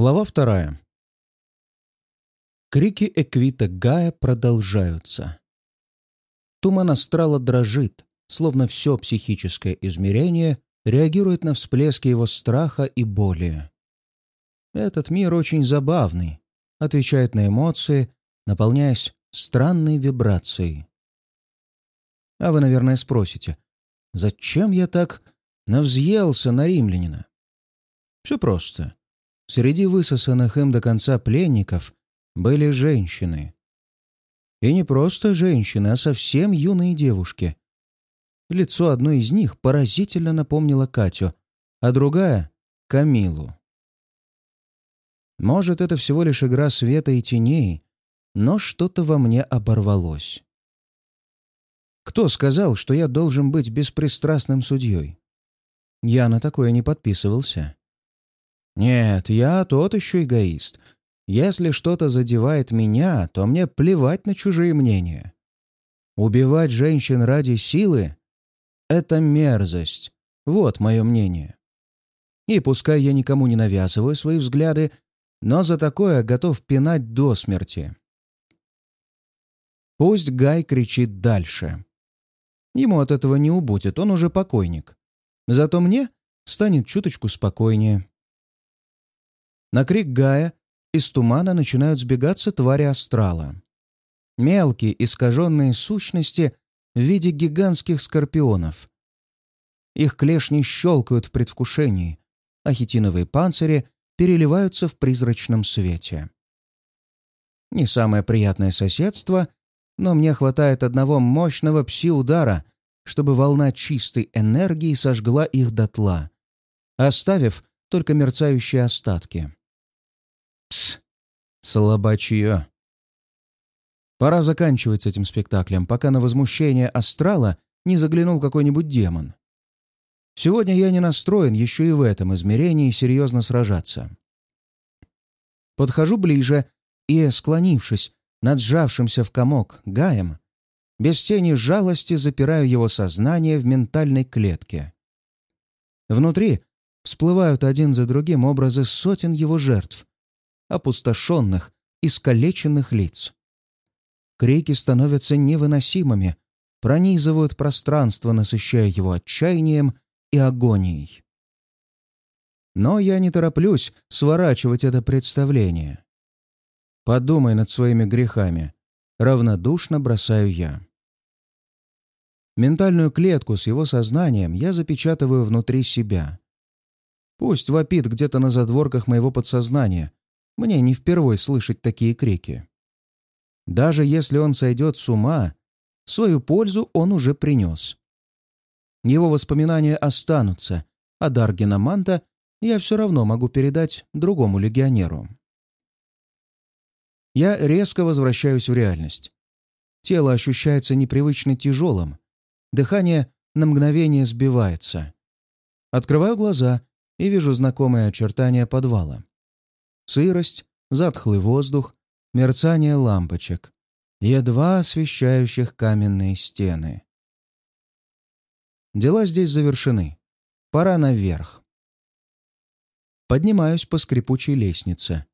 Глава вторая. Крики Эквита Гая продолжаются. Туман астрала дрожит, словно все психическое измерение реагирует на всплески его страха и боли. Этот мир очень забавный, отвечает на эмоции, наполняясь странной вибрацией. А вы, наверное, спросите, зачем я так навзъелся на римлянина? Все просто. Среди высосанных им до конца пленников были женщины. И не просто женщины, а совсем юные девушки. Лицо одной из них поразительно напомнило Катю, а другая — Камилу. Может, это всего лишь игра света и теней, но что-то во мне оборвалось. Кто сказал, что я должен быть беспристрастным судьей? Я на такое не подписывался. Нет, я тот еще эгоист. Если что-то задевает меня, то мне плевать на чужие мнения. Убивать женщин ради силы — это мерзость. Вот мое мнение. И пускай я никому не навязываю свои взгляды, но за такое готов пинать до смерти. Пусть Гай кричит дальше. Ему от этого не убудет, он уже покойник. Зато мне станет чуточку спокойнее. На крик Гая из тумана начинают сбегаться твари астрала. Мелкие, искаженные сущности в виде гигантских скорпионов. Их клешни щелкают в предвкушении, а хитиновые панцири переливаются в призрачном свете. Не самое приятное соседство, но мне хватает одного мощного пси-удара, чтобы волна чистой энергии сожгла их дотла, оставив только мерцающие остатки. Пс! Слабачье. Пора заканчивать с этим спектаклем, пока на возмущение астрала не заглянул какой-нибудь демон. Сегодня я не настроен еще и в этом измерении серьезно сражаться. Подхожу ближе и, склонившись над сжавшимся в комок Гаем, без тени жалости запираю его сознание в ментальной клетке. Внутри всплывают один за другим образы сотен его жертв, опустошенных, искалеченных лиц. Крики становятся невыносимыми, пронизывают пространство, насыщая его отчаянием и агонией. Но я не тороплюсь сворачивать это представление. Подумай над своими грехами. Равнодушно бросаю я. Ментальную клетку с его сознанием я запечатываю внутри себя. Пусть вопит где-то на задворках моего подсознания, мне не впервой слышать такие крики. Даже если он сойдет с ума, свою пользу он уже принес. Его воспоминания останутся, а Даргина Манта я все равно могу передать другому легионеру. Я резко возвращаюсь в реальность. Тело ощущается непривычно тяжелым. Дыхание на мгновение сбивается. Открываю глаза и вижу знакомые очертания подвала. Сырость, затхлый воздух, мерцание лампочек, едва освещающих каменные стены. Дела здесь завершены. Пора наверх. Поднимаюсь по скрипучей лестнице.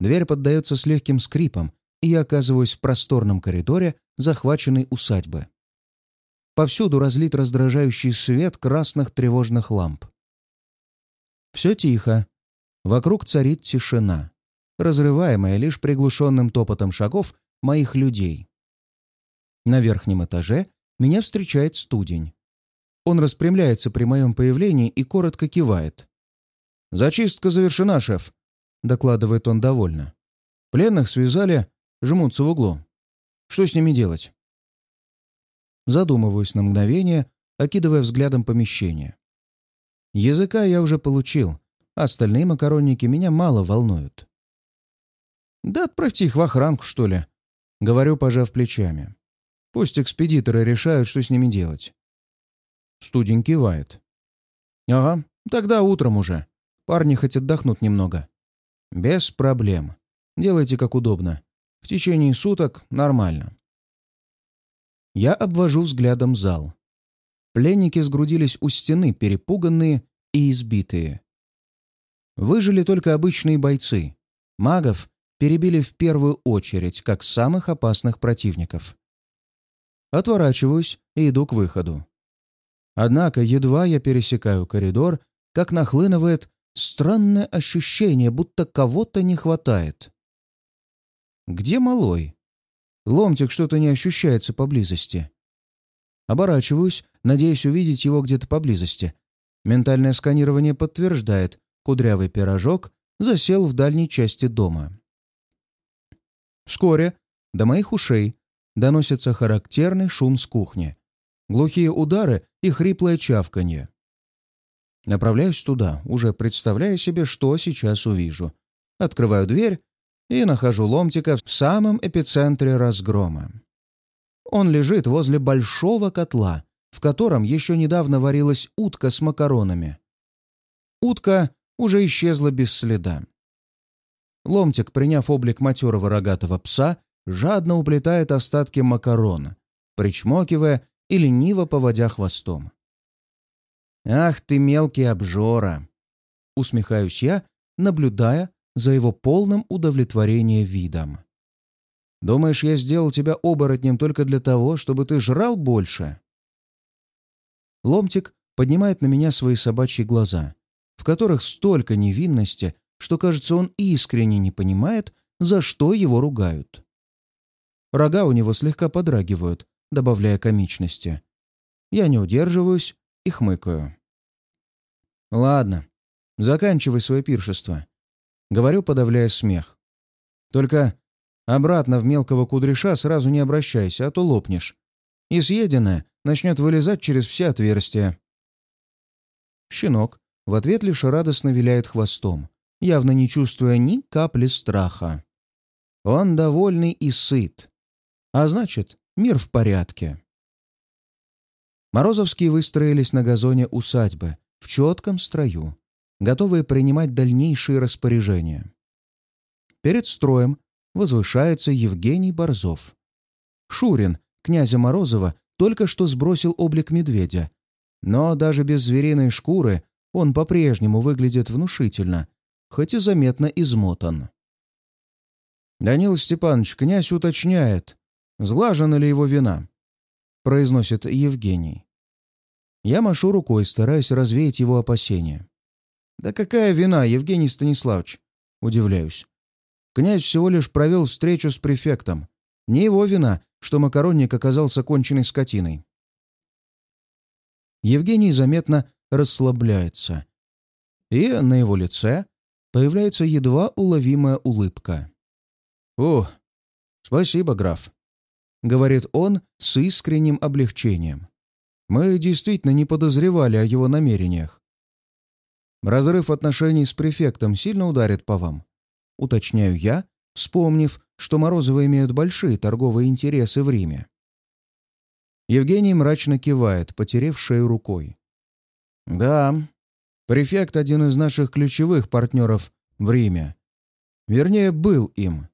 Дверь поддается с легким скрипом, и я оказываюсь в просторном коридоре захваченной усадьбы. Повсюду разлит раздражающий свет красных тревожных ламп. Все тихо, Вокруг царит тишина, разрываемая лишь приглушенным топотом шагов моих людей. На верхнем этаже меня встречает студень. Он распрямляется при моем появлении и коротко кивает. «Зачистка завершена, шеф», — докладывает он довольно. «Пленных связали, жмутся в углу. Что с ними делать?» Задумываюсь на мгновение, окидывая взглядом помещение. Языка я уже получил, Остальные макаронники меня мало волнуют. «Да отправьте их в охранку, что ли», — говорю, пожав плечами. «Пусть экспедиторы решают, что с ними делать». Студень кивает. «Ага, тогда утром уже. Парни хоть отдохнут немного». «Без проблем. Делайте как удобно. В течение суток нормально». Я обвожу взглядом зал. Пленники сгрудились у стены, перепуганные и избитые. Выжили только обычные бойцы. Магов перебили в первую очередь, как самых опасных противников. Отворачиваюсь и иду к выходу. Однако едва я пересекаю коридор, как нахлынывает странное ощущение, будто кого-то не хватает. Где малой? Ломтик что-то не ощущается поблизости. Оборачиваюсь, надеясь увидеть его где-то поблизости. Ментальное сканирование подтверждает, кудрявый пирожок засел в дальней части дома. Вскоре до моих ушей доносится характерный шум с кухни, глухие удары и хриплое чавканье. Направляюсь туда, уже представляя себе, что сейчас увижу. Открываю дверь и нахожу ломтика в самом эпицентре разгрома. Он лежит возле большого котла, в котором еще недавно варилась утка с макаронами. Утка уже исчезла без следа. Ломтик, приняв облик матерого рогатого пса, жадно уплетает остатки макарона, причмокивая и лениво поводя хвостом. «Ах ты, мелкий обжора!» — усмехаюсь я, наблюдая за его полным удовлетворением видом. «Думаешь, я сделал тебя оборотнем только для того, чтобы ты жрал больше?» Ломтик поднимает на меня свои собачьи глаза, в которых столько невинности, что, кажется, он искренне не понимает, за что его ругают. Рога у него слегка подрагивают, добавляя комичности. Я не удерживаюсь и хмыкаю. «Ладно, заканчивай свое пиршество», — говорю, подавляя смех. «Только обратно в мелкого кудряша сразу не обращайся, а то лопнешь. И съеденное начнет вылезать через все отверстия». Щенок в ответ лишь радостно виляет хвостом, явно не чувствуя ни капли страха. Он довольный и сыт. А значит, мир в порядке. Морозовские выстроились на газоне усадьбы, в четком строю, готовые принимать дальнейшие распоряжения. Перед строем возвышается Евгений Борзов. Шурин, князя Морозова, только что сбросил облик медведя, но даже без звериной шкуры он по-прежнему выглядит внушительно, хоть и заметно измотан. Данил Степанович, князь уточняет, Сглажена ли его вина?» — произносит Евгений. Я машу рукой, стараясь развеять его опасения. «Да какая вина, Евгений Станиславович?» — удивляюсь. Князь всего лишь провел встречу с префектом. Не его вина, что макаронник оказался конченной скотиной. Евгений заметно расслабляется. И на его лице появляется едва уловимая улыбка. «О, спасибо, граф. — говорит он с искренним облегчением. «Мы действительно не подозревали о его намерениях. Разрыв отношений с префектом сильно ударит по вам?» Уточняю я, вспомнив, что Морозовы имеют большие торговые интересы в Риме. Евгений мрачно кивает, потерев шею рукой. «Да, префект — один из наших ключевых партнеров в Риме. Вернее, был им.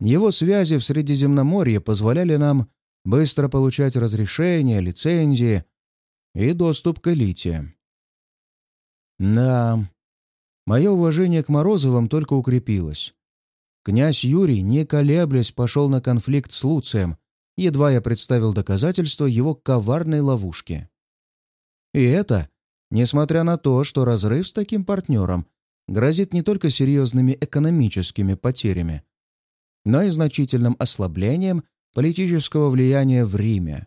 Его связи в Средиземноморье позволяли нам быстро получать разрешения, лицензии и доступ к элите. Да, мое уважение к Морозовым только укрепилось. Князь Юрий, не колеблясь, пошел на конфликт с Луцием, едва я представил доказательства его коварной ловушки. И это, несмотря на то, что разрыв с таким партнером грозит не только серьезными экономическими потерями, но и значительным ослаблением политического влияния в Риме.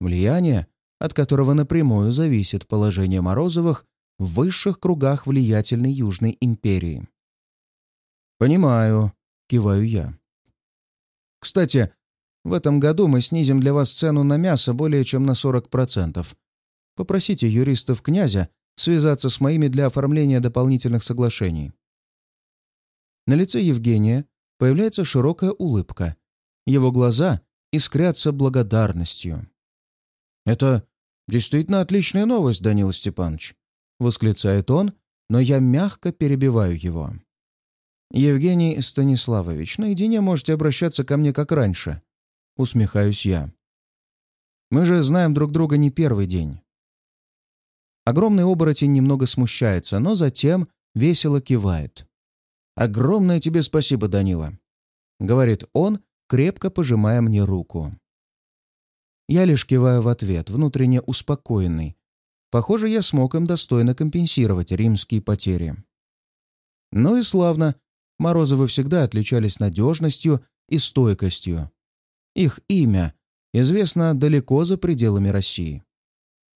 Влияние, от которого напрямую зависит положение Морозовых в высших кругах влиятельной Южной империи. «Понимаю», — киваю я. «Кстати, в этом году мы снизим для вас цену на мясо более чем на 40%. Попросите юристов князя связаться с моими для оформления дополнительных соглашений». На лице Евгения появляется широкая улыбка. Его глаза искрятся благодарностью. «Это действительно отличная новость, Данила Степанович», — восклицает он, но я мягко перебиваю его. «Евгений Станиславович, наедине можете обращаться ко мне как раньше», — усмехаюсь я. «Мы же знаем друг друга не первый день». Огромный оборотень немного смущается, но затем весело кивает. «Огромное тебе спасибо, Данила», — говорит он, крепко пожимая мне руку. Я лишь киваю в ответ, внутренне успокоенный. Похоже, я смог им достойно компенсировать римские потери. Ну и славно. Морозовы всегда отличались надежностью и стойкостью. Их имя известно далеко за пределами России.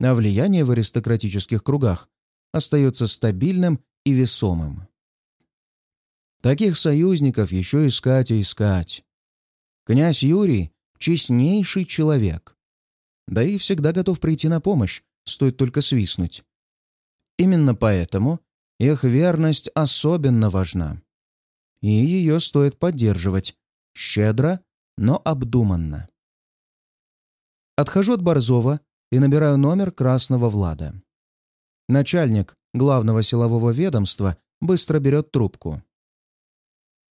А влияние в аристократических кругах остается стабильным и весомым. Таких союзников еще искать и искать. Князь Юрий — честнейший человек. Да и всегда готов прийти на помощь, стоит только свистнуть. Именно поэтому их верность особенно важна. И ее стоит поддерживать щедро, но обдуманно. Отхожу от Борзова и набираю номер Красного Влада. Начальник главного силового ведомства быстро берет трубку.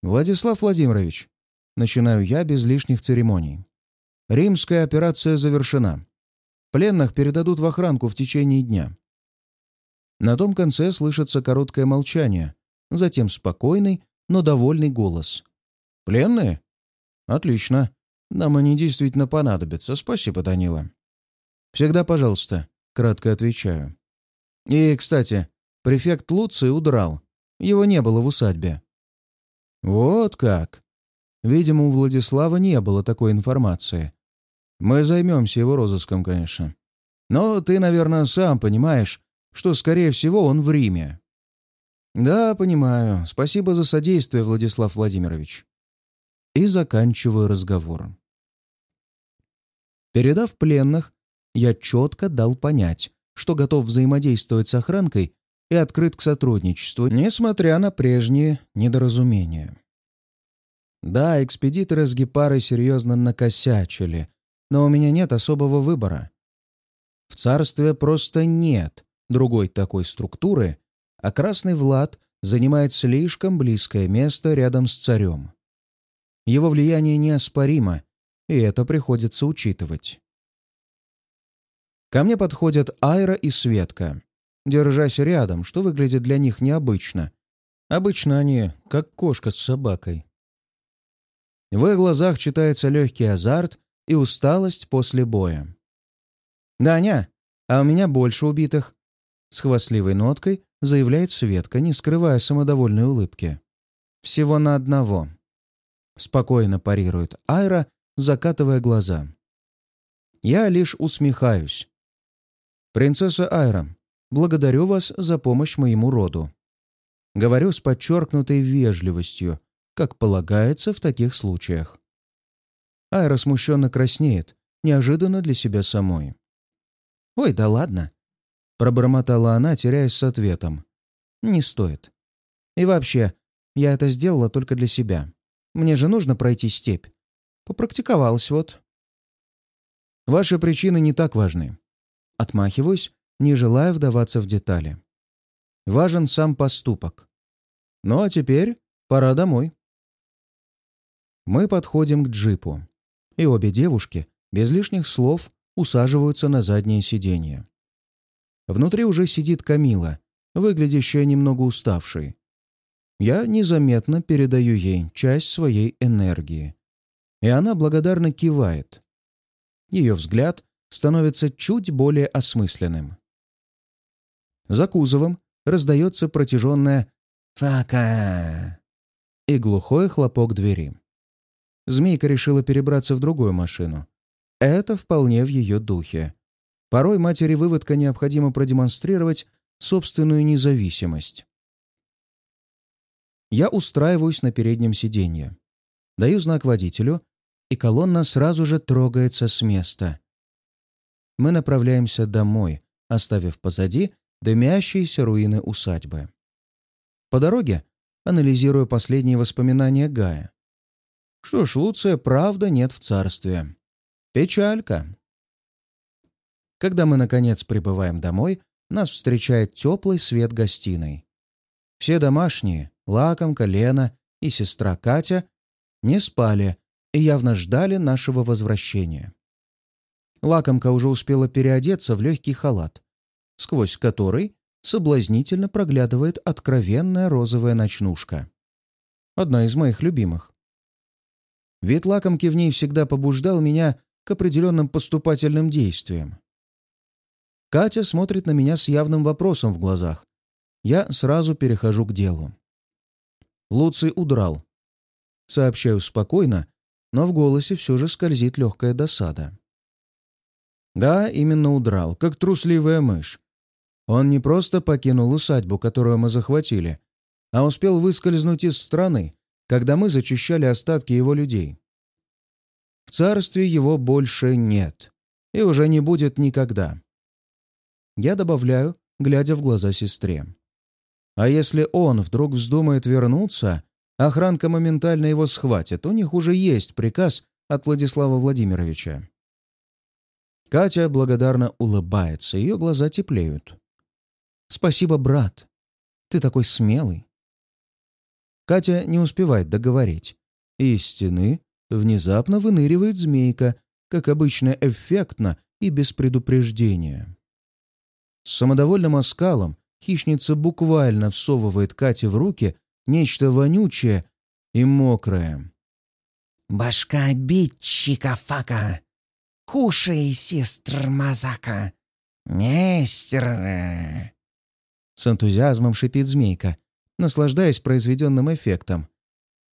«Владислав Владимирович», — начинаю я без лишних церемоний. Римская операция завершена. Пленных передадут в охранку в течение дня. На том конце слышится короткое молчание, затем спокойный, но довольный голос. «Пленные? Отлично. Нам они действительно понадобятся. Спасибо, Данила». «Всегда пожалуйста», — кратко отвечаю. «И, кстати, префект Луций удрал. Его не было в усадьбе». «Вот как!» Видимо, у Владислава не было такой информации. Мы займемся его розыском, конечно. Но ты, наверное, сам понимаешь, что, скорее всего, он в Риме. Да, понимаю. Спасибо за содействие, Владислав Владимирович. И заканчиваю разговор. Передав пленных, я четко дал понять, что готов взаимодействовать с охранкой и открыт к сотрудничеству, несмотря на прежние недоразумения. Да, экспедиторы с Гепарой серьезно накосячили, но у меня нет особого выбора. В царстве просто нет другой такой структуры, а Красный Влад занимает слишком близкое место рядом с царем. Его влияние неоспоримо, и это приходится учитывать. Ко мне подходят Айра и Светка, держась рядом, что выглядит для них необычно. Обычно они как кошка с собакой. В их глазах читается легкий азарт и усталость после боя. «Даня, а у меня больше убитых!» С хвастливой ноткой заявляет Светка, не скрывая самодовольной улыбки. «Всего на одного». Спокойно парирует Айра, закатывая глаза. Я лишь усмехаюсь. «Принцесса Айра, благодарю вас за помощь моему роду». Говорю с подчеркнутой вежливостью, как полагается в таких случаях. Айра смущенно краснеет, неожиданно для себя самой. «Ой, да ладно!» — пробормотала она, теряясь с ответом. «Не стоит. И вообще, я это сделала только для себя. Мне же нужно пройти степь. Попрактиковалась вот». «Ваши причины не так важны». Отмахиваюсь, не желая вдаваться в детали. Важен сам поступок. Ну а теперь пора домой. Мы подходим к джипу, и обе девушки, без лишних слов, усаживаются на заднее сиденье. Внутри уже сидит Камила, выглядящая немного уставшей. Я незаметно передаю ей часть своей энергии. И она благодарно кивает. Ее взгляд становится чуть более осмысленным. За кузовом раздается протяженное «фака» и глухой хлопок двери. Змейка решила перебраться в другую машину. Это вполне в ее духе. Порой матери выводка необходимо продемонстрировать собственную независимость. Я устраиваюсь на переднем сиденье. Даю знак водителю, и колонна сразу же трогается с места. Мы направляемся домой, оставив позади дымящиеся руины усадьбы. По дороге анализирую последние воспоминания Гая. Что ж, Луция правда нет в царстве. Печалька. Когда мы, наконец, прибываем домой, нас встречает теплый свет гостиной. Все домашние, лакомка, Лена и сестра Катя, не спали и явно ждали нашего возвращения. Лакомка уже успела переодеться в легкий халат, сквозь который соблазнительно проглядывает откровенная розовая ночнушка. Одна из моих любимых. Вид лакомки в ней всегда побуждал меня к определенным поступательным действиям. Катя смотрит на меня с явным вопросом в глазах. Я сразу перехожу к делу. Луций удрал. Сообщаю спокойно, но в голосе все же скользит легкая досада. Да, именно удрал, как трусливая мышь. Он не просто покинул усадьбу, которую мы захватили, а успел выскользнуть из страны, когда мы зачищали остатки его людей. В царстве его больше нет и уже не будет никогда. Я добавляю, глядя в глаза сестре. А если он вдруг вздумает вернуться, охранка моментально его схватит. У них уже есть приказ от Владислава Владимировича. Катя благодарно улыбается, ее глаза теплеют. «Спасибо, брат. Ты такой смелый». Катя не успевает договорить. Из стены внезапно выныривает змейка, как обычно эффектно и без предупреждения. С самодовольным оскалом хищница буквально всовывает Кате в руки нечто вонючее и мокрое. «Башка обидчика Фака! Кушай, сестр Мазака! Мистер!» С энтузиазмом шипит змейка, наслаждаясь произведенным эффектом.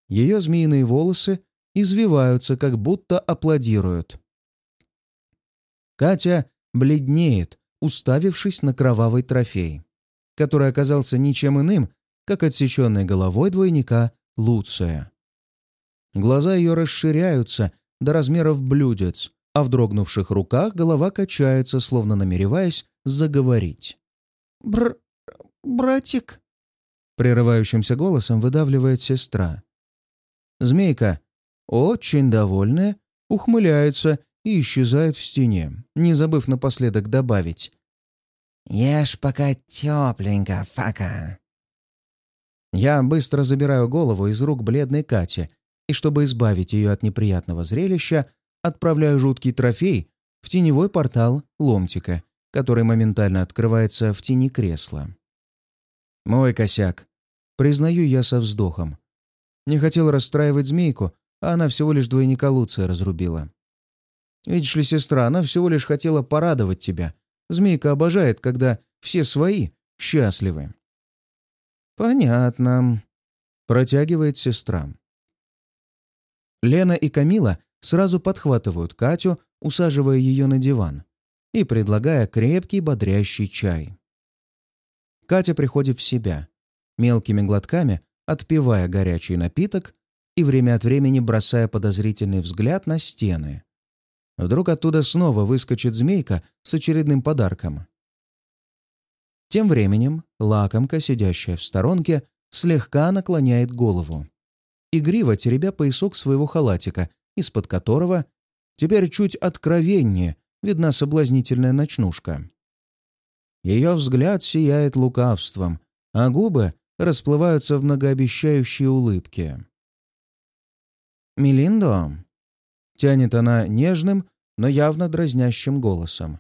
Ее змеиные волосы извиваются, как будто аплодируют. Катя бледнеет, уставившись на кровавый трофей, который оказался ничем иным, как отсеченной головой двойника Луция. Глаза ее расширяются до размеров блюдец, а в дрогнувших руках голова качается, словно намереваясь заговорить. «Бр... братик?» Прерывающимся голосом выдавливает сестра. Змейка, очень довольная, ухмыляется и исчезает в стене, не забыв напоследок добавить. «Ешь пока тепленько, Фака». Я быстро забираю голову из рук бледной Кати и, чтобы избавить ее от неприятного зрелища, отправляю жуткий трофей в теневой портал ломтика, который моментально открывается в тени кресла. Мой косяк. Признаю я со вздохом. Не хотел расстраивать змейку, а она всего лишь двойника Луция разрубила. Видишь ли, сестра, она всего лишь хотела порадовать тебя. Змейка обожает, когда все свои счастливы. «Понятно», — протягивает сестра. Лена и Камила сразу подхватывают Катю, усаживая ее на диван и предлагая крепкий бодрящий чай. Катя приходит в себя, мелкими глотками отпивая горячий напиток и время от времени бросая подозрительный взгляд на стены. Вдруг оттуда снова выскочит змейка с очередным подарком. Тем временем лакомка, сидящая в сторонке, слегка наклоняет голову. Игриво теребя поясок своего халатика, из-под которого теперь чуть откровеннее видна соблазнительная ночнушка. Ее взгляд сияет лукавством, а губы расплываются в многообещающей улыбке. «Мелиндо?» — тянет она нежным, но явно дразнящим голосом.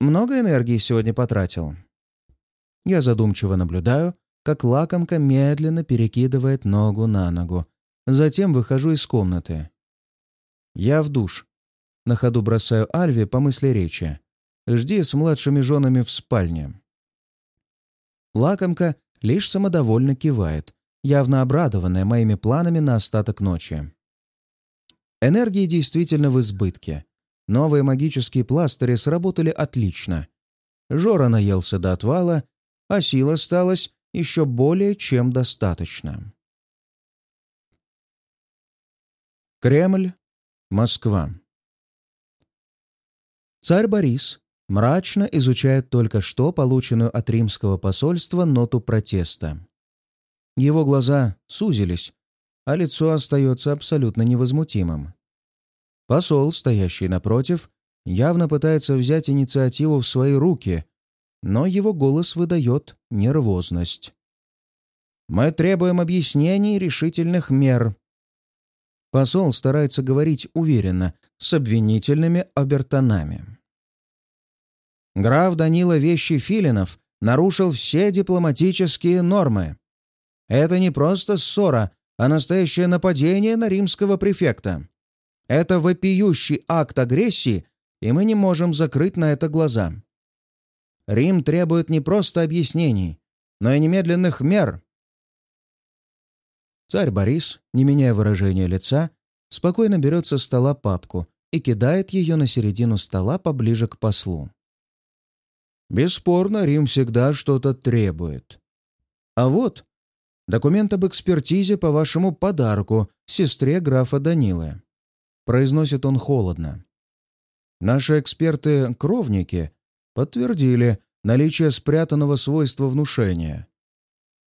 «Много энергии сегодня потратил?» Я задумчиво наблюдаю, как лакомка медленно перекидывает ногу на ногу. Затем выхожу из комнаты. Я в душ. На ходу бросаю Альве по мысли речи. «Жди с младшими женами в спальне». Лакомка лишь самодовольно кивает, явно обрадованная моими планами на остаток ночи. Энергии действительно в избытке. Новые магические пластыри сработали отлично. Жора наелся до отвала, а сил осталось еще более чем достаточно. Кремль, Москва. Царь Борис мрачно изучает только что полученную от римского посольства ноту протеста. Его глаза сузились, а лицо остается абсолютно невозмутимым. Посол, стоящий напротив, явно пытается взять инициативу в свои руки, но его голос выдает нервозность. «Мы требуем объяснений и решительных мер». Посол старается говорить уверенно, с обвинительными обертонами. Граф Данила Вещи Филинов нарушил все дипломатические нормы. Это не просто ссора, а настоящее нападение на римского префекта. Это вопиющий акт агрессии, и мы не можем закрыть на это глаза. Рим требует не просто объяснений, но и немедленных мер. Царь Борис, не меняя выражения лица, спокойно берет со стола папку и кидает ее на середину стола поближе к послу. Бесспорно, Рим всегда что-то требует. А вот документ об экспертизе по вашему подарку сестре графа Данилы. Произносит он холодно. Наши эксперты-кровники подтвердили наличие спрятанного свойства внушения.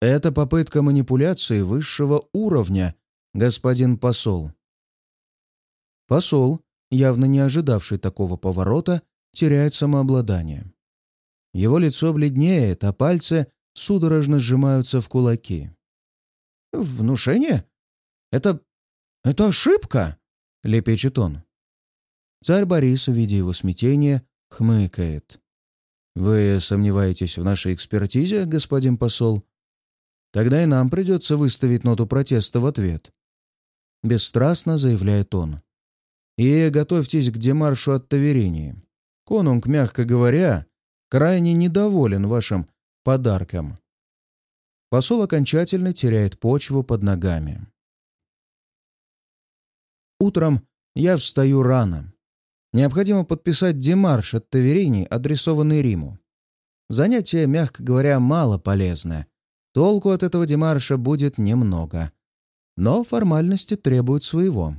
Это попытка манипуляции высшего уровня, господин посол. Посол, явно не ожидавший такого поворота, теряет самообладание. Его лицо бледнеет, а пальцы судорожно сжимаются в кулаки. «Внушение? Это... это ошибка!» — лепечет он. Царь Борис, видя его смятение, хмыкает. «Вы сомневаетесь в нашей экспертизе, господин посол? Тогда и нам придется выставить ноту протеста в ответ». Бесстрастно заявляет он. «И готовьтесь к демаршу от Таверении. Конунг, мягко говоря, крайне недоволен вашим подарком». Посол окончательно теряет почву под ногами. Утром я встаю рано. Необходимо подписать демарш от Таверини, адресованный Риму. Занятие, мягко говоря, мало полезное. Толку от этого демарша будет немного. Но формальности требуют своего.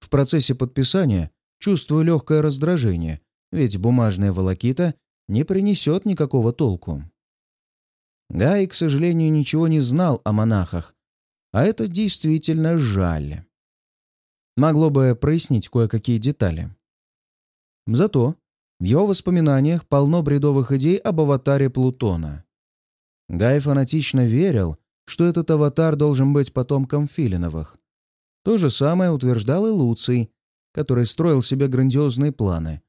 В процессе подписания чувствую легкое раздражение, ведь бумажная волокита не принесет никакого толку. Гай, к сожалению, ничего не знал о монахах, а это действительно жаль могло бы прояснить кое-какие детали. Зато в его воспоминаниях полно бредовых идей об аватаре Плутона. Гай фанатично верил, что этот аватар должен быть потомком Филиновых. То же самое утверждал и Луций, который строил себе грандиозные планы.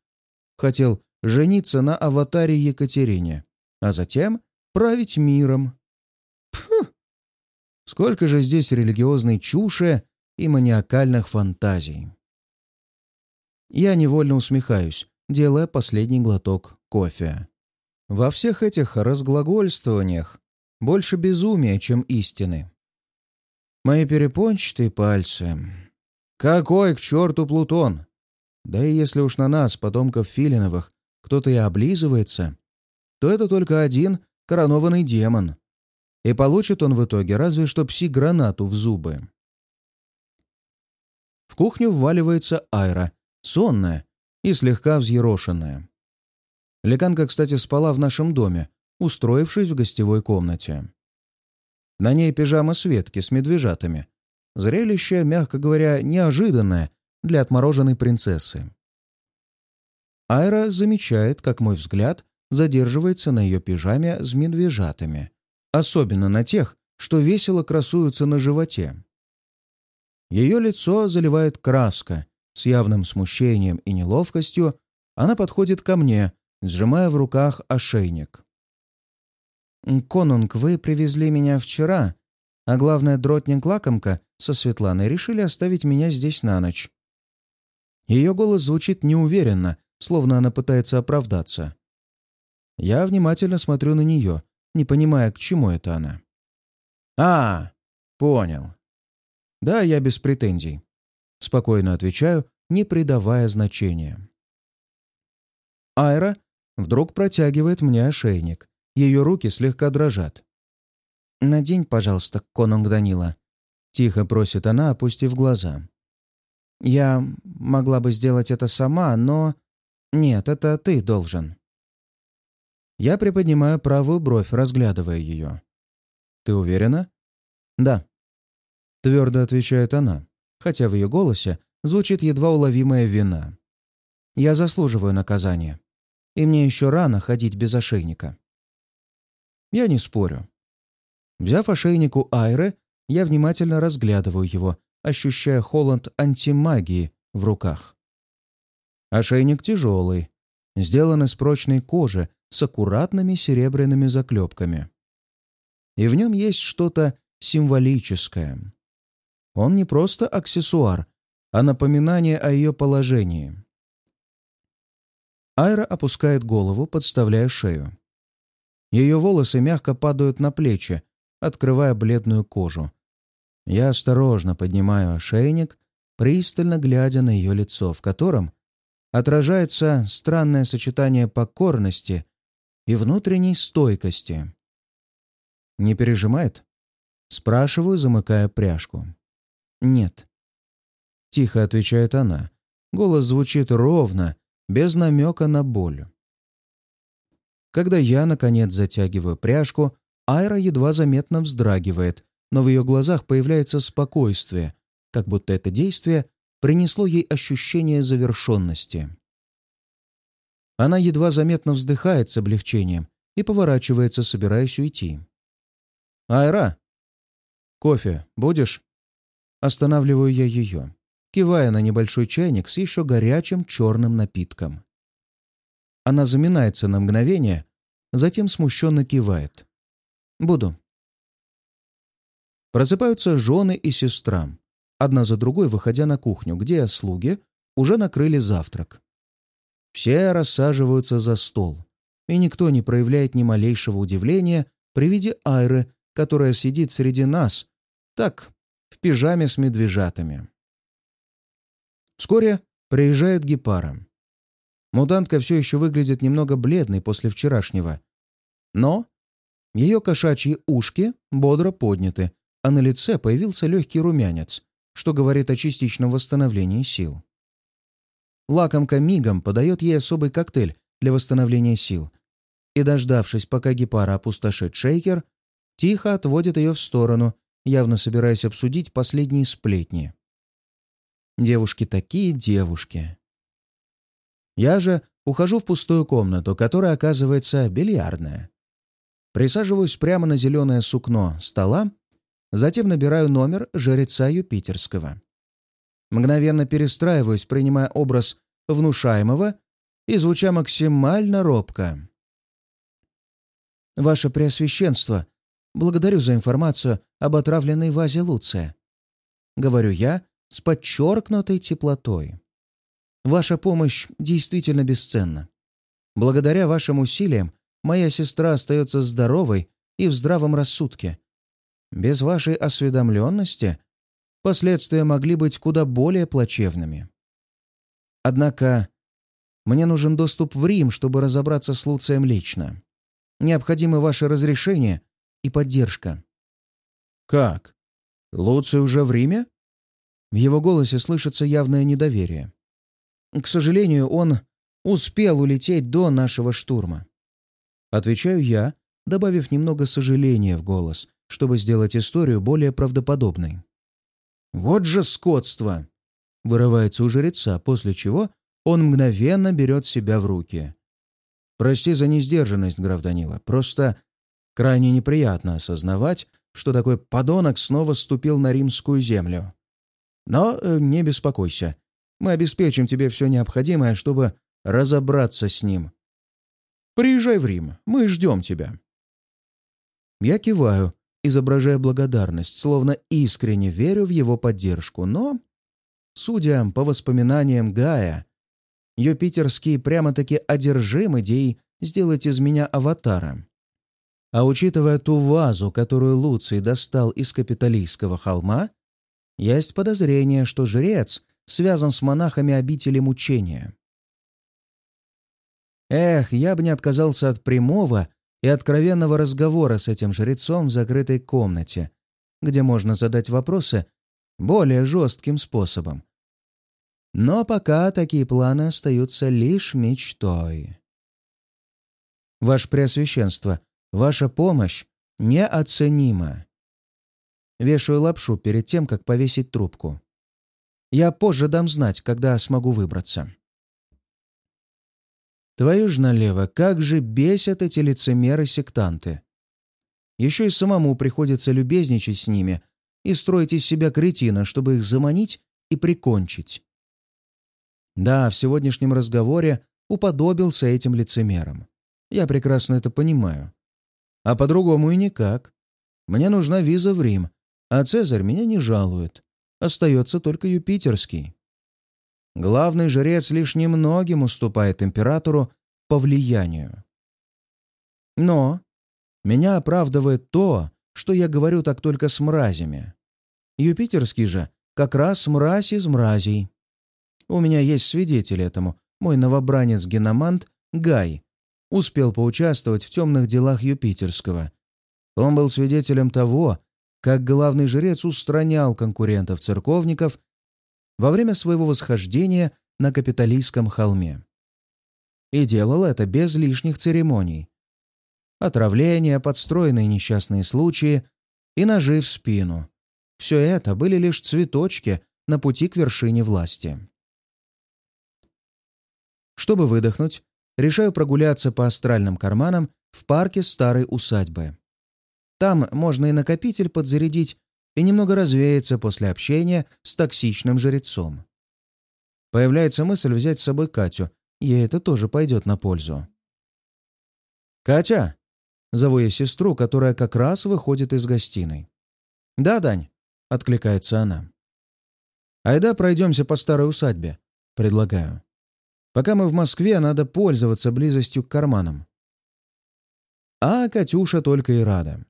Хотел жениться на аватаре Екатерине, а затем править миром. Пфу! Сколько же здесь религиозной чуши и маниакальных фантазий. Я невольно усмехаюсь, делая последний глоток кофе. Во всех этих разглагольствованиях больше безумия, чем истины. Мои перепончатые пальцы. Какой к черту Плутон? Да и если уж на нас, потомков Филиновых, кто-то и облизывается, то это только один коронованный демон. И получит он в итоге разве что пси-гранату в зубы. В кухню вваливается Айра, сонная и слегка взъерошенная. Леканка, кстати, спала в нашем доме, устроившись в гостевой комнате. На ней пижама Светки с медвежатами. Зрелище, мягко говоря, неожиданное для отмороженной принцессы. Айра замечает, как мой взгляд задерживается на ее пижаме с медвежатами. Особенно на тех, что весело красуются на животе. Ее лицо заливает краска. С явным смущением и неловкостью она подходит ко мне, сжимая в руках ошейник. «Конунг, вы привезли меня вчера, а главное, дротник-лакомка со Светланой решили оставить меня здесь на ночь». Ее голос звучит неуверенно, словно она пытается оправдаться. Я внимательно смотрю на нее, не понимая, к чему это она. «А, понял. «Да, я без претензий», — спокойно отвечаю, не придавая значения. Айра вдруг протягивает мне ошейник. Ее руки слегка дрожат. «Надень, пожалуйста, конунг Данила», — тихо просит она, опустив глаза. «Я могла бы сделать это сама, но... Нет, это ты должен». Я приподнимаю правую бровь, разглядывая ее. «Ты уверена?» «Да», Твердо отвечает она, хотя в ее голосе звучит едва уловимая вина. Я заслуживаю наказания. И мне еще рано ходить без ошейника. Я не спорю. Взяв ошейник у Айры, я внимательно разглядываю его, ощущая холод антимагии в руках. Ошейник тяжелый, сделан из прочной кожи с аккуратными серебряными заклепками. И в нем есть что-то символическое. Он не просто аксессуар, а напоминание о ее положении. Айра опускает голову, подставляя шею. Ее волосы мягко падают на плечи, открывая бледную кожу. Я осторожно поднимаю ошейник, пристально глядя на ее лицо, в котором отражается странное сочетание покорности и внутренней стойкости. «Не пережимает?» — спрашиваю, замыкая пряжку. «Нет». Тихо отвечает она. Голос звучит ровно, без намека на боль. Когда я, наконец, затягиваю пряжку, Айра едва заметно вздрагивает, но в ее глазах появляется спокойствие, как будто это действие принесло ей ощущение завершенности. Она едва заметно вздыхает с облегчением и поворачивается, собираясь уйти. «Айра! Кофе будешь?» Останавливаю я ее, кивая на небольшой чайник с еще горячим черным напитком. Она заминается на мгновение, затем смущенно кивает. «Буду». Просыпаются жены и сестра, одна за другой выходя на кухню, где слуги уже накрыли завтрак. Все рассаживаются за стол, и никто не проявляет ни малейшего удивления при виде Айры, которая сидит среди нас, так, в пижаме с медвежатами. Вскоре приезжает Гепара. Мутантка все еще выглядит немного бледной после вчерашнего, но ее кошачьи ушки бодро подняты, а на лице появился легкий румянец, что говорит о частичном восстановлении сил. Лакомка мигом подает ей особый коктейль для восстановления сил и, дождавшись, пока гепара опустошит шейкер, тихо отводит ее в сторону, явно собираясь обсудить последние сплетни. Девушки такие девушки. Я же ухожу в пустую комнату, которая оказывается бильярдная. Присаживаюсь прямо на зеленое сукно стола Затем набираю номер жреца Юпитерского. Мгновенно перестраиваюсь, принимая образ внушаемого и звуча максимально робко. «Ваше Преосвященство, благодарю за информацию об отравленной вазе Луция», — говорю я с подчеркнутой теплотой. «Ваша помощь действительно бесценна. Благодаря вашим усилиям моя сестра остается здоровой и в здравом рассудке, без вашей осведомленности последствия могли быть куда более плачевными. Однако мне нужен доступ в Рим, чтобы разобраться с Луцием лично. Необходимы ваше разрешение и поддержка». «Как? Луций уже в Риме?» В его голосе слышится явное недоверие. «К сожалению, он успел улететь до нашего штурма». Отвечаю я, добавив немного сожаления в голос, чтобы сделать историю более правдоподобной. «Вот же скотство!» — вырывается у жреца, после чего он мгновенно берет себя в руки. «Прости за несдержанность, граф Данила. Просто крайне неприятно осознавать, что такой подонок снова ступил на римскую землю. Но э, не беспокойся. Мы обеспечим тебе все необходимое, чтобы разобраться с ним. Приезжай в Рим, мы ждем тебя». Я киваю, изображая благодарность, словно искренне верю в его поддержку, но, судя по воспоминаниям Гая, Юпитерский прямо-таки одержим идеей сделать из меня аватара. А учитывая ту вазу, которую Луций достал из капиталистского холма, есть подозрение, что жрец связан с монахами обители мучения. Эх, я бы не отказался от прямого и откровенного разговора с этим жрецом в закрытой комнате, где можно задать вопросы более жестким способом. Но пока такие планы остаются лишь мечтой. Ваше Преосвященство, ваша помощь неоценима. Вешаю лапшу перед тем, как повесить трубку. Я позже дам знать, когда смогу выбраться. Твою ж налево, как же бесят эти лицемеры-сектанты. Еще и самому приходится любезничать с ними и строить из себя кретина, чтобы их заманить и прикончить. Да, в сегодняшнем разговоре уподобился этим лицемерам. Я прекрасно это понимаю. А по-другому и никак. Мне нужна виза в Рим, а Цезарь меня не жалует. Остается только юпитерский. Главный жрец лишь немногим уступает императору по влиянию. Но меня оправдывает то, что я говорю так только с мразями. Юпитерский же как раз мразь из мразей. У меня есть свидетель этому. Мой новобранец Геномант Гай успел поучаствовать в темных делах Юпитерского. Он был свидетелем того, как главный жрец устранял конкурентов-церковников во время своего восхождения на капиталистском холме. И делал это без лишних церемоний. Отравления, подстроенные несчастные случаи и ножи в спину. Все это были лишь цветочки на пути к вершине власти. Чтобы выдохнуть, решаю прогуляться по астральным карманам в парке старой усадьбы. Там можно и накопитель подзарядить, и немного развеяться после общения с токсичным жрецом. Появляется мысль взять с собой Катю, ей это тоже пойдет на пользу. «Катя!» — зову я сестру, которая как раз выходит из гостиной. «Да, Дань», — откликается она. «Айда пройдемся по старой усадьбе», — предлагаю. «Пока мы в Москве, надо пользоваться близостью к карманам». А Катюша только и рада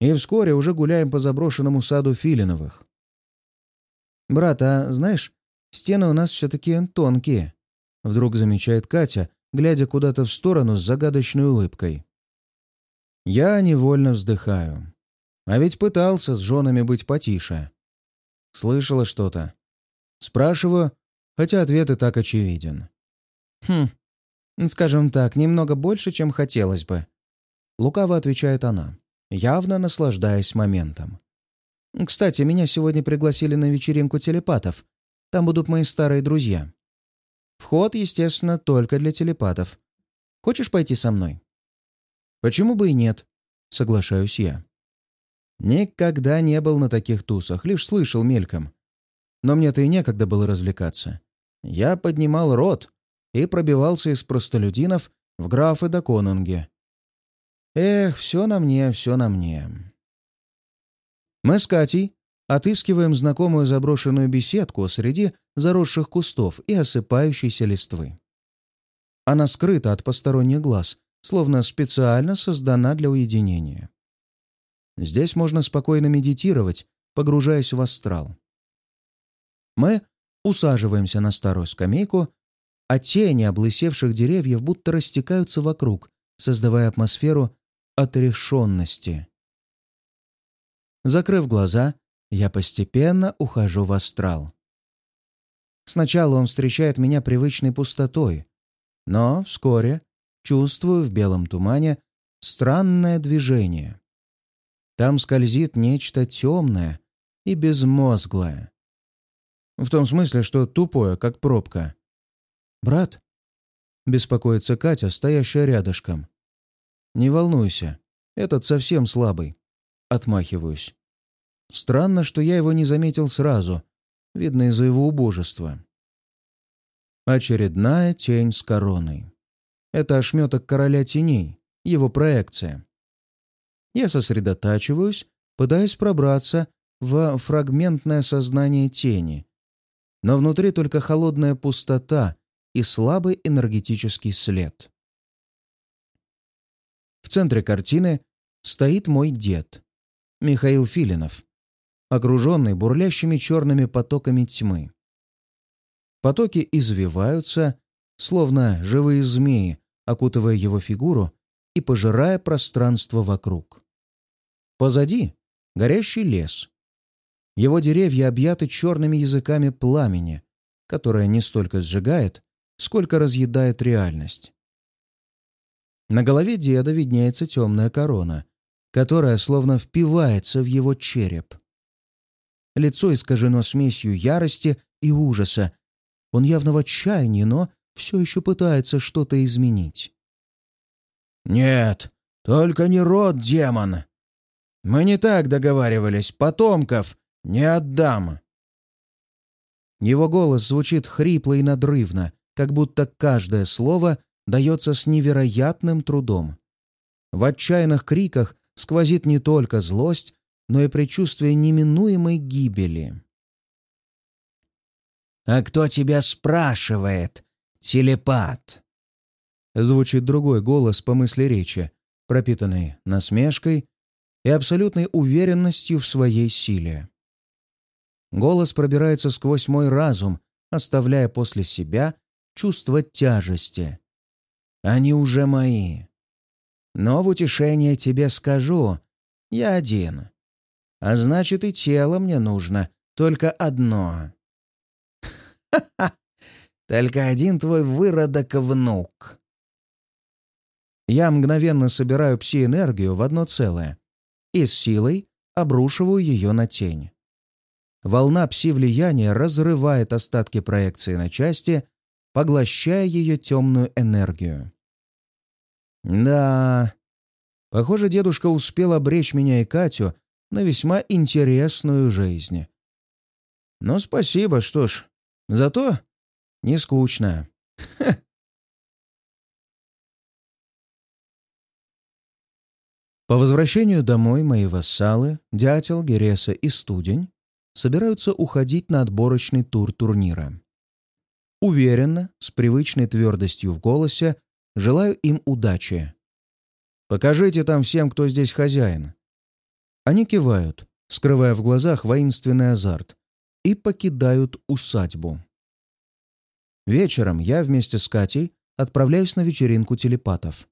и вскоре уже гуляем по заброшенному саду Филиновых. «Брат, а знаешь, стены у нас все-таки тонкие», — вдруг замечает Катя, глядя куда-то в сторону с загадочной улыбкой. Я невольно вздыхаю. А ведь пытался с женами быть потише. Слышала что-то? Спрашиваю, хотя ответ и так очевиден. «Хм, скажем так, немного больше, чем хотелось бы», — лукаво отвечает она явно наслаждаясь моментом. «Кстати, меня сегодня пригласили на вечеринку телепатов. Там будут мои старые друзья. Вход, естественно, только для телепатов. Хочешь пойти со мной?» «Почему бы и нет?» — соглашаюсь я. Никогда не был на таких тусах, лишь слышал мельком. Но мне-то и некогда было развлекаться. Я поднимал рот и пробивался из простолюдинов в графы да конунги. Эх, все на мне, все на мне. Мы с Катей отыскиваем знакомую заброшенную беседку среди заросших кустов и осыпающейся листвы. Она скрыта от посторонних глаз, словно специально создана для уединения. Здесь можно спокойно медитировать, погружаясь в астрал. Мы усаживаемся на старую скамейку, а тени облысевших деревьев будто растекаются вокруг, создавая атмосферу отрешенности. Закрыв глаза, я постепенно ухожу в астрал. Сначала он встречает меня привычной пустотой, но вскоре чувствую в белом тумане странное движение. Там скользит нечто темное и безмозглое. В том смысле, что тупое, как пробка. «Брат?» — беспокоится Катя, стоящая рядышком. «Не волнуйся, этот совсем слабый». Отмахиваюсь. Странно, что я его не заметил сразу. Видно, из-за его убожества. Очередная тень с короной. Это ошметок короля теней, его проекция. Я сосредотачиваюсь, пытаясь пробраться в фрагментное сознание тени. Но внутри только холодная пустота и слабый энергетический след. В центре картины стоит мой дед, Михаил Филинов, окруженный бурлящими черными потоками тьмы. Потоки извиваются, словно живые змеи, окутывая его фигуру и пожирая пространство вокруг. Позади — горящий лес. Его деревья объяты черными языками пламени, которое не столько сжигает, сколько разъедает реальность. На голове деда виднеется темная корона, которая словно впивается в его череп. Лицо искажено смесью ярости и ужаса. Он явно в отчаянии, но все еще пытается что-то изменить. «Нет, только не род, демон! Мы не так договаривались, потомков не отдам!» Его голос звучит хрипло и надрывно, как будто каждое слово дается с невероятным трудом. В отчаянных криках сквозит не только злость, но и предчувствие неминуемой гибели. «А кто тебя спрашивает, телепат?» Звучит другой голос по мысли речи, пропитанный насмешкой и абсолютной уверенностью в своей силе. Голос пробирается сквозь мой разум, оставляя после себя чувство тяжести. Они уже мои. Но в утешение тебе скажу, я один. А значит, и тело мне нужно только одно. Ха-ха! Только один твой выродок-внук. Я мгновенно собираю пси-энергию в одно целое и с силой обрушиваю ее на тень. Волна пси-влияния разрывает остатки проекции на части, поглощая ее темную энергию. Да, похоже, дедушка успел обречь меня и Катю на весьма интересную жизнь. Но спасибо, что ж, зато не скучно. По возвращению домой мои вассалы, дятел, Гереса и Студень собираются уходить на отборочный тур турнира. Уверенно, с привычной твердостью в голосе, желаю им удачи. «Покажите там всем, кто здесь хозяин». Они кивают, скрывая в глазах воинственный азарт, и покидают усадьбу. Вечером я вместе с Катей отправляюсь на вечеринку телепатов.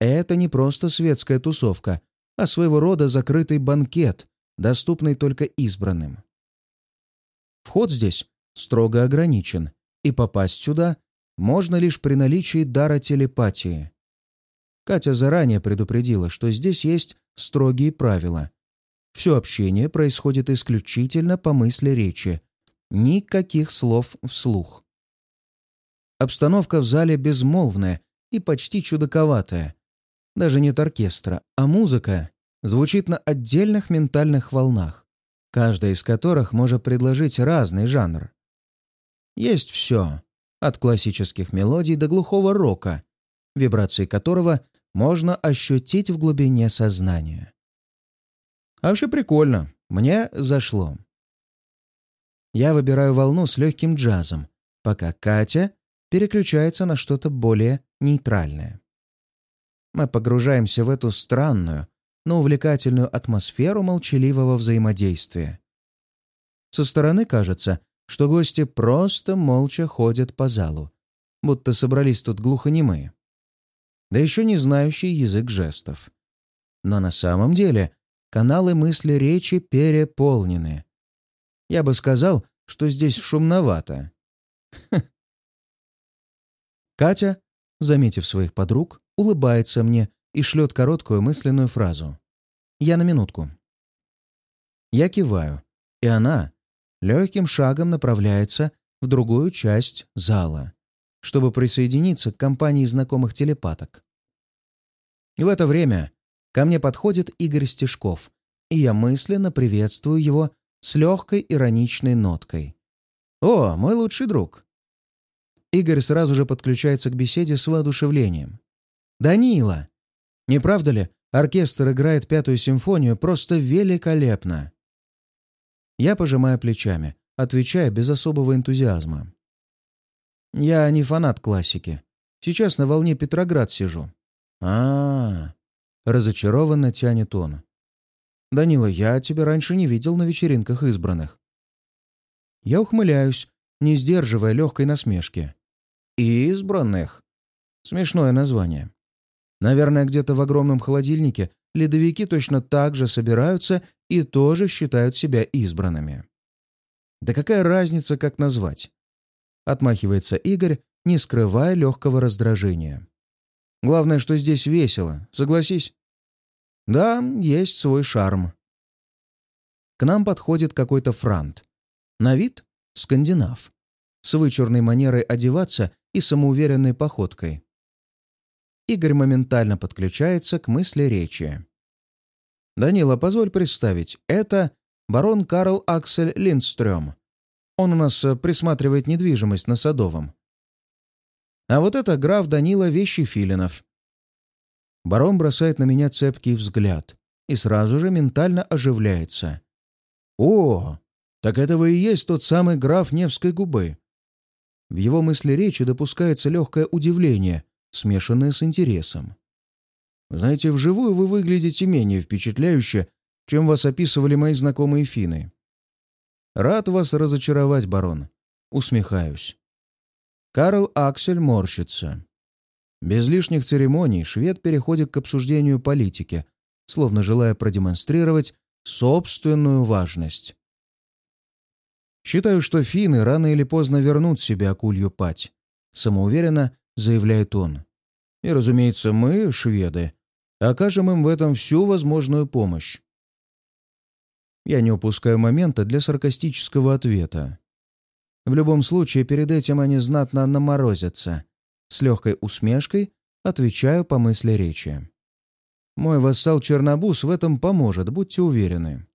Это не просто светская тусовка, а своего рода закрытый банкет, доступный только избранным. Вход здесь строго ограничен, и попасть сюда можно лишь при наличии дара телепатии. Катя заранее предупредила, что здесь есть строгие правила. Все общение происходит исключительно по мысли речи. Никаких слов вслух. Обстановка в зале безмолвная и почти чудаковатая. Даже нет оркестра, а музыка звучит на отдельных ментальных волнах, каждая из которых может предложить разный жанр. Есть все, от классических мелодий до глухого рока, вибрации которого можно ощутить в глубине сознания. А вообще прикольно, мне зашло. Я выбираю волну с легким джазом, пока Катя переключается на что-то более нейтральное. Мы погружаемся в эту странную, но увлекательную атмосферу молчаливого взаимодействия. Со стороны кажется, что гости просто молча ходят по залу, будто собрались тут глухонемые, да еще не знающие язык жестов. Но на самом деле каналы мысли речи переполнены. Я бы сказал, что здесь шумновато. Катя, заметив своих подруг, улыбается мне и шлет короткую мысленную фразу. «Я на минутку». Я киваю, и она легким шагом направляется в другую часть зала, чтобы присоединиться к компании знакомых телепаток. В это время ко мне подходит Игорь Стешков, и я мысленно приветствую его с легкой ироничной ноткой. «О, мой лучший друг!» Игорь сразу же подключается к беседе с воодушевлением. «Данила! Не правда ли, оркестр играет пятую симфонию просто великолепно!» Я пожимаю плечами, отвечая без особого энтузиазма. «Я не фанат классики. Сейчас на волне Петроград сижу». А, -а, -а разочарованно тянет он. «Данила, я тебя раньше не видел на вечеринках избранных». Я ухмыляюсь, не сдерживая легкой насмешки. «Избранных?» Смешное название. Наверное, где-то в огромном холодильнике ледовики точно так же собираются и тоже считают себя избранными. Да какая разница, как назвать? Отмахивается Игорь, не скрывая легкого раздражения. Главное, что здесь весело, согласись? Да, есть свой шарм. К нам подходит какой-то франт. На вид — скандинав. С вычурной манерой одеваться и самоуверенной походкой. Игорь моментально подключается к мысли речи. «Данила, позволь представить, это барон Карл Аксель Линдстрём. Он у нас э, присматривает недвижимость на Садовом». А вот это граф Данила Вещи Филинов. Барон бросает на меня цепкий взгляд и сразу же ментально оживляется. «О, так это вы и есть тот самый граф Невской губы». В его мысли речи допускается легкое удивление, смешанное с интересом. «Знаете, вживую вы выглядите менее впечатляюще, чем вас описывали мои знакомые финны. Рад вас разочаровать, барон. Усмехаюсь. Карл Аксель морщится. Без лишних церемоний швед переходит к обсуждению политики, словно желая продемонстрировать собственную важность. «Считаю, что финны рано или поздно вернут себе акулью пать», — самоуверенно заявляет он. «И, разумеется, мы, шведы, окажем им в этом всю возможную помощь». Я не упускаю момента для саркастического ответа. В любом случае, перед этим они знатно наморозятся. С легкой усмешкой отвечаю по мысли речи. Мой вассал Чернобус в этом поможет, будьте уверены.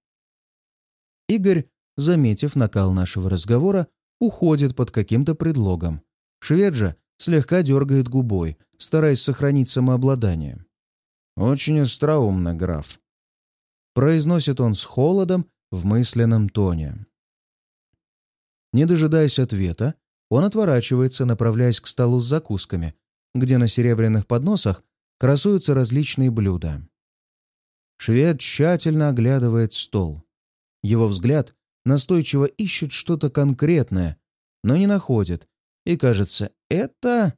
Игорь, заметив накал нашего разговора, уходит под каким-то предлогом. Швед же слегка дергает губой, стараясь сохранить самообладание. «Очень остроумно, граф», — произносит он с холодом в мысленном тоне. Не дожидаясь ответа, он отворачивается, направляясь к столу с закусками, где на серебряных подносах красуются различные блюда. Швед тщательно оглядывает стол. Его взгляд настойчиво ищет что-то конкретное, но не находит. И кажется, это...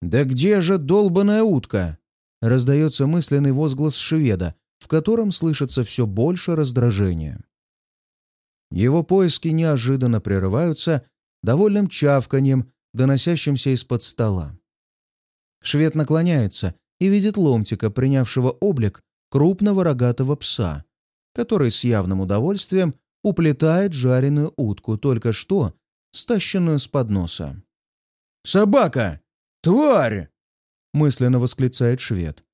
«Да где же долбаная утка?» — раздается мысленный возглас шведа, в котором слышится все больше раздражения. Его поиски неожиданно прерываются довольным чавканьем, доносящимся из-под стола. Швед наклоняется и видит ломтика, принявшего облик крупного рогатого пса, который с явным удовольствием уплетает жареную утку, только что стащенную с подноса. «Собака! Тварь!» — мысленно восклицает швед.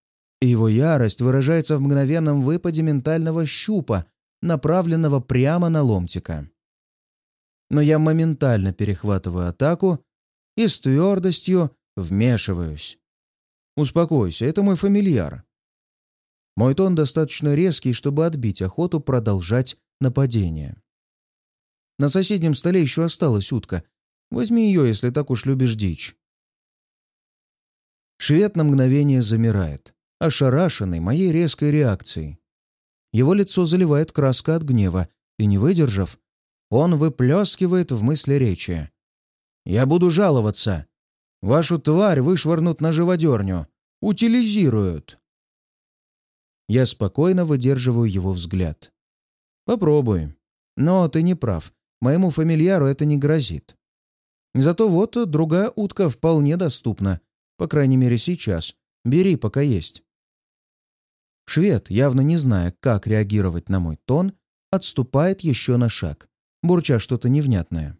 Его ярость выражается в мгновенном выпаде ментального щупа, направленного прямо на ломтика. Но я моментально перехватываю атаку и с твердостью вмешиваюсь. «Успокойся, это мой фамильяр». Мой тон достаточно резкий, чтобы отбить охоту продолжать нападение. На соседнем столе еще осталась утка. Возьми ее, если так уж любишь дичь. Швед на мгновение замирает, ошарашенный моей резкой реакцией. Его лицо заливает краска от гнева, и, не выдержав, он выплескивает в мысли речи. «Я буду жаловаться. Вашу тварь вышвырнут на живодерню. Утилизируют». Я спокойно выдерживаю его взгляд. «Попробуй. Но ты не прав. Моему фамильяру это не грозит. Зато вот другая утка вполне доступна. По крайней мере, сейчас. Бери, пока есть». Швед, явно не зная, как реагировать на мой тон, отступает еще на шаг, бурча что-то невнятное.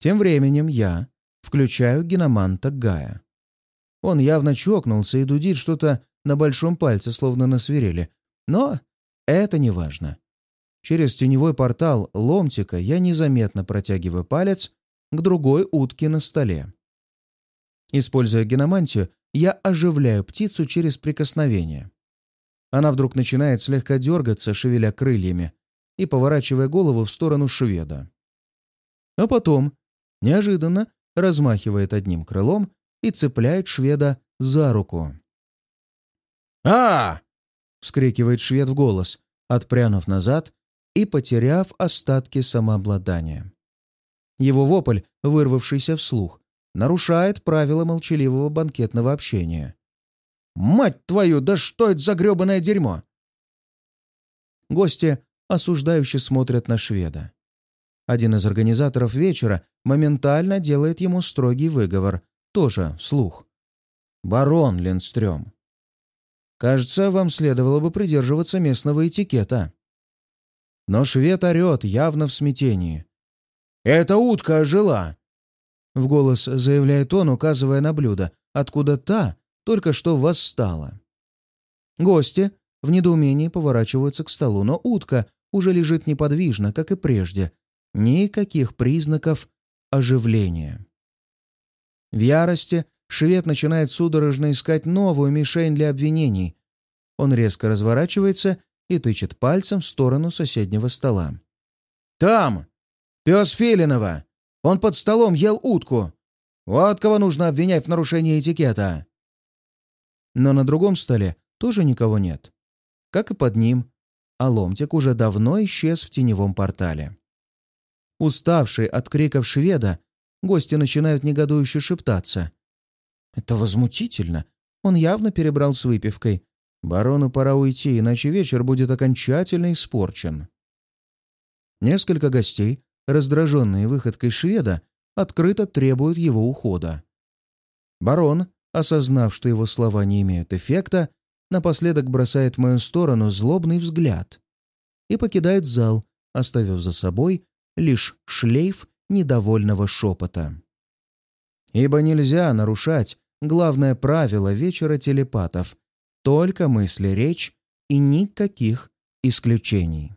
Тем временем я включаю геноманта Гая. Он явно чокнулся и дудит что-то на большом пальце, словно на свирели. Но это не важно. Через теневой портал ломтика я незаметно протягиваю палец к другой утке на столе. Используя геномантию, я оживляю птицу через прикосновение. Она вдруг начинает слегка дергаться, шевеля крыльями и поворачивая голову в сторону шведа. А потом, неожиданно, размахивает одним крылом и цепляет шведа за руку. а вскрикивает швед в голос, отпрянув назад и потеряв остатки самообладания. Его вопль, вырвавшийся вслух, нарушает правила молчаливого банкетного общения. Мать твою, да что это за гребаное дерьмо? Гости осуждающе смотрят на шведа. Один из организаторов вечера моментально делает ему строгий выговор, тоже вслух. «Барон Лindström, кажется, вам следовало бы придерживаться местного этикета». Но швед орет, явно в смятении. «Эта утка ожила!» В голос заявляет он, указывая на блюдо, откуда та только что восстала. Гости в недоумении поворачиваются к столу, но утка уже лежит неподвижно, как и прежде. Никаких признаков оживления. В ярости швед начинает судорожно искать новую мишень для обвинений. Он резко разворачивается и тычет пальцем в сторону соседнего стола. «Там! Пес Филинова! Он под столом ел утку! Вот кого нужно обвинять в нарушении этикета!» Но на другом столе тоже никого нет. Как и под ним, а ломтик уже давно исчез в теневом портале. Уставшие от криков шведа, гости начинают негодующе шептаться. «Это возмутительно. Он явно перебрал с выпивкой. Барону пора уйти, иначе вечер будет окончательно испорчен». Несколько гостей, раздраженные выходкой шведа, открыто требуют его ухода. Барон, осознав, что его слова не имеют эффекта, напоследок бросает в мою сторону злобный взгляд и покидает зал, оставив за собой лишь шлейф недовольного шепота. Ибо нельзя нарушать главное правило вечера телепатов — только мысли, речь и никаких исключений.